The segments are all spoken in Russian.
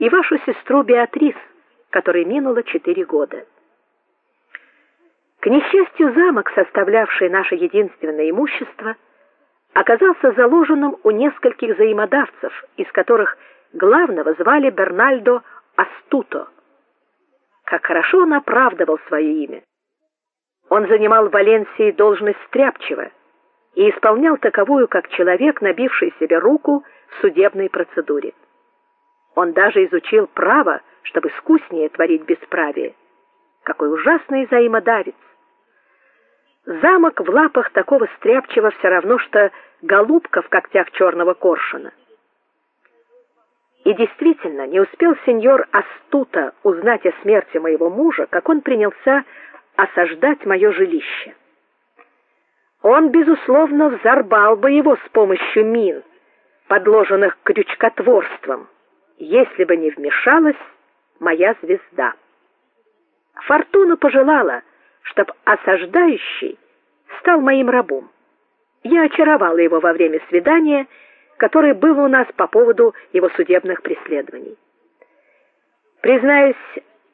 и вашу сестру Беатрис, которой минуло четыре года. К несчастью, замок, составлявший наше единственное имущество, оказался заложенным у нескольких взаимодавцев, из которых главного звали Бернальдо Астуто. Как хорошо он оправдывал свое имя. Он занимал в Валенсии должность стряпчего и исполнял таковую как человек, набивший себе руку в судебной процедуре. Он даже изучил право, чтобы искуснее творить бесправие. Какой ужасный взаимодавец! Замок в лапах такого стряпчего все равно что голубка в когтях черного коршуна. И действительно, не успел сеньор Астута узнать о смерти моего мужа, как он принялся осаждать мое жилище. Он безусловно взорвал бы его с помощью мин, подложенных крючкотворством, если бы не вмешалась моя звезда. Фортуна пожелала, чтоб осаждающий стал моим рабом. Я очаровала его во время свидания, которое было у нас по поводу его судебных преследований. Признаюсь,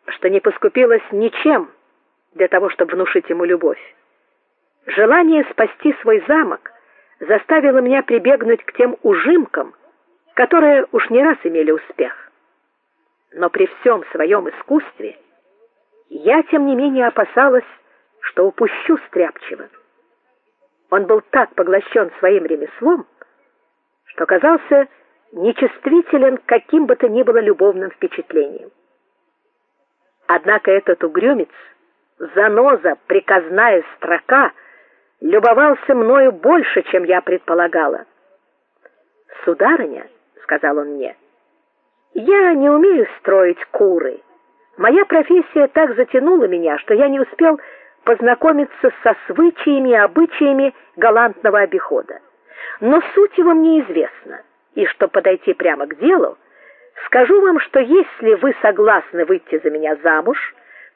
что не поскупилась ничем для того, чтобы внушить ему любовь. Желание спасти свой замок заставило меня прибегнуть к тем ужимкам, которые уж не раз имели успех. Но при всем своем искусстве я тем не менее опасалась, что упущу стряпчиво. Он был так поглощен своим ремеслом, что казался нечувствителен к каким бы то ни было любовным впечатлениям. Однако этот угрюмец, заноза, приказная строка, любовался мною больше, чем я предполагала. Сударыня, сказал он мне. Я не умею строить куры. Моя профессия так затянула меня, что я не успел познакомиться со свычаями и обычаями галантного обихода. Но суть его мне известна, и что подойти прямо к делу, скажу вам, что если вы согласны выйти за меня замуж,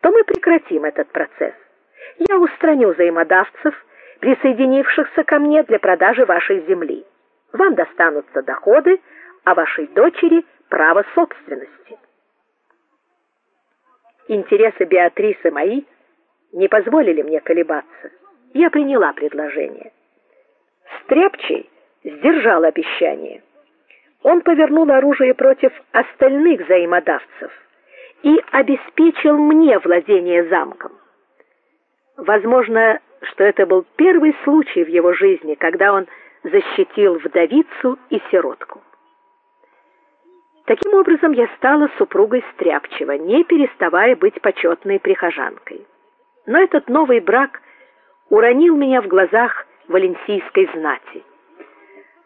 то мы прекратим этот процесс. Я устраню взаимодавцев, присоединившихся ко мне для продажи вашей земли. Вам достанутся доходы, а вашей дочери право собственности. Интересы Беатрисы мои не позволили мне колебаться. Я приняла предложение. Стряпчий сдержал обещание. Он повернул оружие против остальных взаимодавцев и обеспечил мне владение замком. Возможно, что это был первый случай в его жизни, когда он защитил вдовицу и сиротку. Таким образом, я стала супругой Стряпчева, не переставая быть почетной прихожанкой. Но этот новый брак уронил меня в глазах валенсийской знати.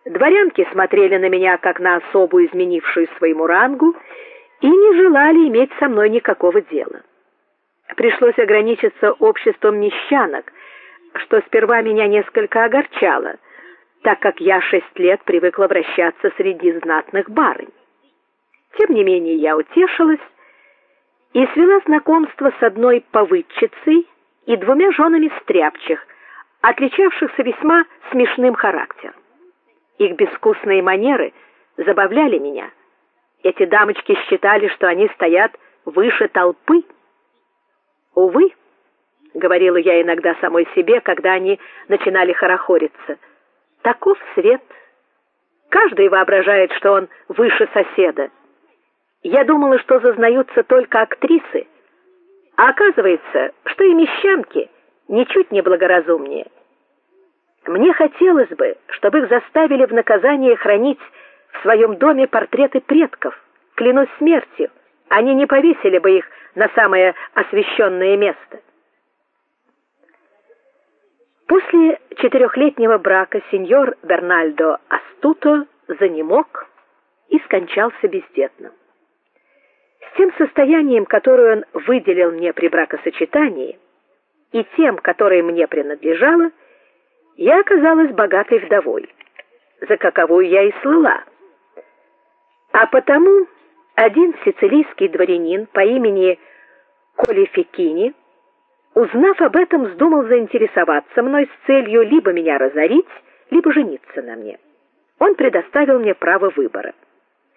Дворянки смотрели на меня как на особу, изменившую своему рангу, и не желали иметь со мной никакого дела. Пришлось ограничиться обществом мещанок, что сперва меня несколько огорчало, так как я шесть лет привыкла вращаться среди знатных барынь. Тем не менее я утешилась и свела знакомство с одной повыдчицей и двумя женами стряпчих, отличавшихся весьма смешным характером. Их безвкусные манеры забавляли меня. Эти дамочки считали, что они стоят выше толпы. Увы, говорила я иногда самой себе, когда они начинали хорохориться. Таков свет. Каждый воображает, что он выше соседа. Я думала, что зазнаются только актрисы, а оказывается, что и мещанки ничуть не благоразумнее. Мне хотелось бы, чтобы их заставили в наказание хранить в своем доме портреты предков. Клянусь смертью, они не повесили бы их на самое освященное место. После четырехлетнего брака сеньор Бернальдо Астуто занемог и скончался бездетным тем состоянием, которое он выделил мне при бракосочетании, и тем, которое мне принадлежало, я оказалась богатой вдовой, за каковую я и слыла. А потому один сицилийский дворянин по имени Колификини, узнав об этом, вздумал заинтересоваться мной с целью либо меня разорить, либо жениться на мне. Он предоставил мне право выбора.